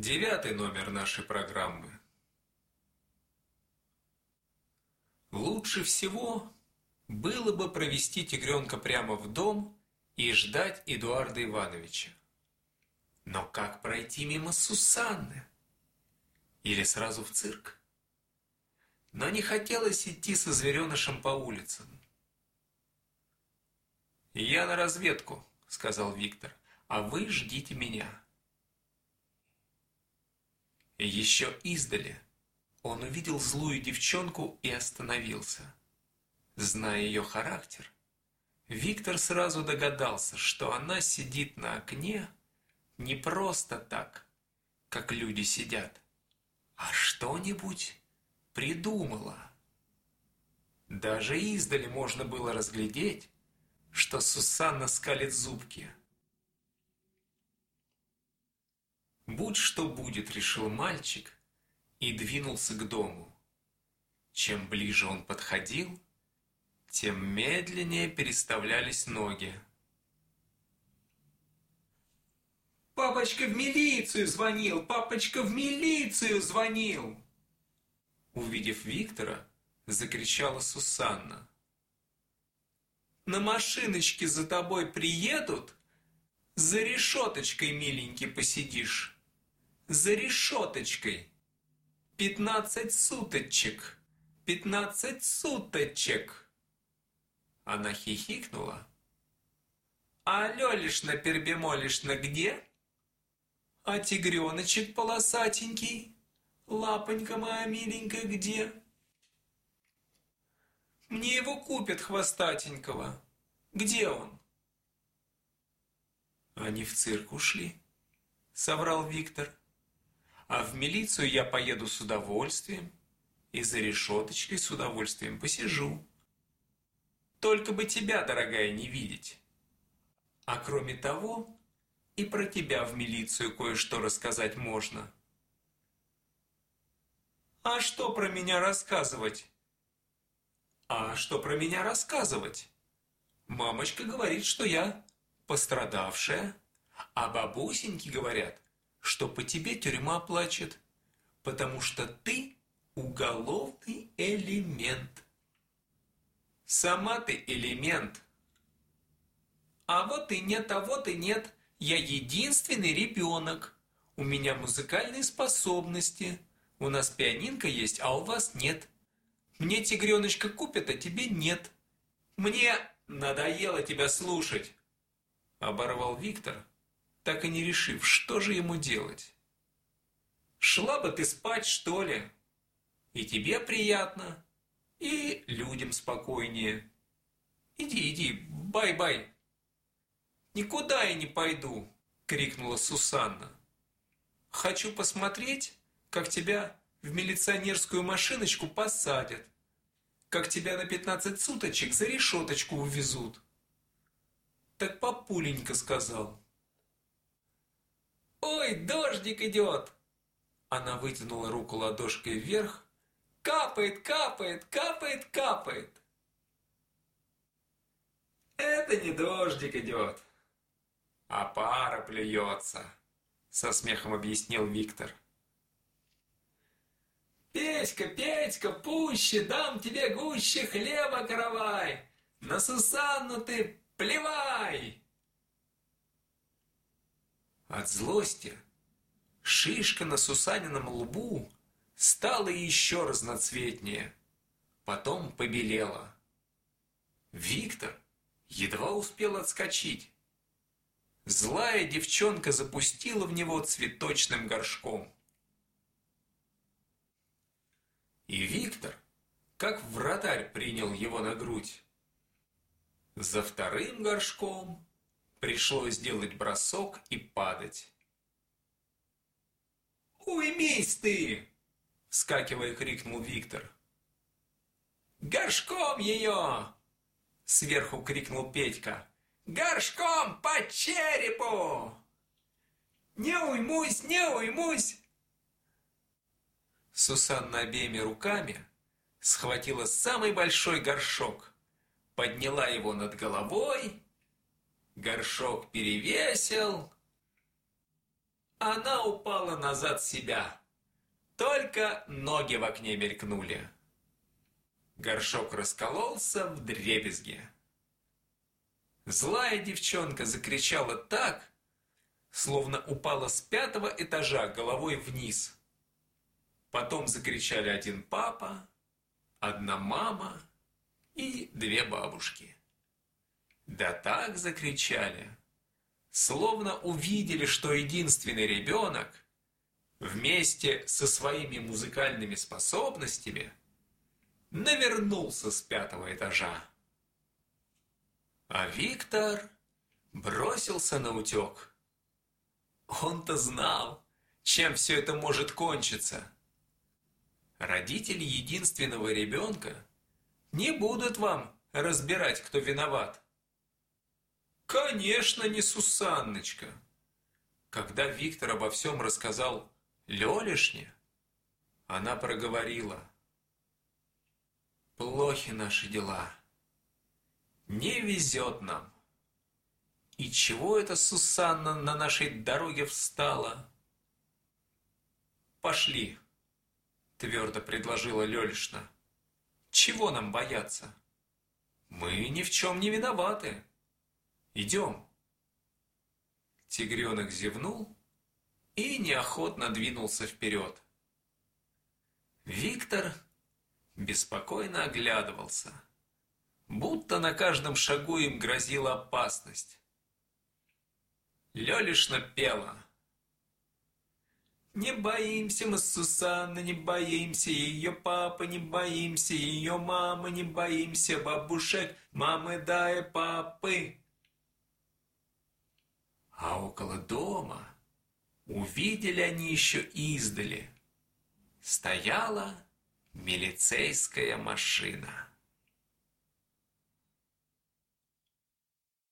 Девятый номер нашей программы. Лучше всего было бы провести тигренка прямо в дом и ждать Эдуарда Ивановича. Но как пройти мимо Сусанны? Или сразу в цирк? Но не хотелось идти со зверенышем по улицам. «Я на разведку», — сказал Виктор, — «а вы ждите меня». Еще издали он увидел злую девчонку и остановился. Зная ее характер, Виктор сразу догадался, что она сидит на окне не просто так, как люди сидят, а что-нибудь придумала. Даже издали можно было разглядеть, что Сусанна скалит зубки – Будь что будет, решил мальчик и двинулся к дому. Чем ближе он подходил, тем медленнее переставлялись ноги. «Папочка в милицию звонил! Папочка в милицию звонил!» Увидев Виктора, закричала Сусанна. «На машиночке за тобой приедут? За решеточкой, миленький, посидишь!» За решеточкой. Пятнадцать суточек, пятнадцать суточек. Она хихикнула. А Лёлишна Пербемолишна где? А тигреночек полосатенький, лапонька моя миленькая, где? Мне его купят хвостатенького. Где он? Они в цирк ушли, соврал Виктор. А в милицию я поеду с удовольствием и за решеточкой с удовольствием посижу. Только бы тебя, дорогая, не видеть. А кроме того, и про тебя в милицию кое-что рассказать можно. А что про меня рассказывать? А что про меня рассказывать? Мамочка говорит, что я пострадавшая, а бабусеньки говорят, что по тебе тюрьма плачет, потому что ты уголовный элемент. Сама ты элемент. А вот и нет, а вот и нет. Я единственный ребенок. У меня музыкальные способности. У нас пианинка есть, а у вас нет. Мне тигреночка купят, а тебе нет. Мне надоело тебя слушать. Оборвал Виктор, так и не решив, что же ему делать. Шла бы ты спать, что ли? И тебе приятно, и людям спокойнее. Иди, иди, бай-бай. Никуда я не пойду, крикнула Сусанна. Хочу посмотреть, как тебя в милиционерскую машиночку посадят, как тебя на пятнадцать суточек за решеточку увезут. Так папуленька сказал. «Ой, дождик идет!» Она вытянула руку ладошкой вверх. «Капает, капает, капает, капает!» «Это не дождик идет, а пара плюется», со смехом объяснил Виктор. «Петька, Петька, пуще, дам тебе гуще хлеба каравай! На Сусанну ты плевай!» От злости шишка на Сусанином лбу стала еще разноцветнее, потом побелела. Виктор едва успел отскочить. Злая девчонка запустила в него цветочным горшком. И Виктор, как вратарь, принял его на грудь. За вторым горшком Пришлось сделать бросок и падать. «Уймись ты!» – вскакивая, крикнул Виктор. «Горшком ее!» – сверху крикнул Петька. «Горшком по черепу!» «Не уймусь, не уймусь!» Сусанна обеими руками схватила самый большой горшок, подняла его над головой горшок перевесил. она упала назад себя. Только ноги в окне мелькнули. Горшок раскололся в дребезги. Злая девчонка закричала так, словно упала с пятого этажа головой вниз. Потом закричали один папа, одна мама и две бабушки. Да так закричали, словно увидели, что единственный ребенок вместе со своими музыкальными способностями навернулся с пятого этажа. А Виктор бросился на утек. Он-то знал, чем все это может кончиться. Родители единственного ребенка не будут вам разбирать, кто виноват. Конечно, не Сусанночка. Когда Виктор обо всем рассказал Лёлишне, она проговорила. Плохи наши дела. Не везет нам. И чего это Сусанна на нашей дороге встала? Пошли, твердо предложила Лёлишна. Чего нам бояться? Мы ни в чем не виноваты. Идем. Тигренок зевнул и неохотно двинулся вперед. Виктор беспокойно оглядывался, будто на каждом шагу им грозила опасность. Лёлишна пела. Не боимся мы Сусанны, не боимся ее папы, не боимся ее мамы, не боимся бабушек, мамы да и папы. Около дома увидели они еще издали. Стояла милицейская машина.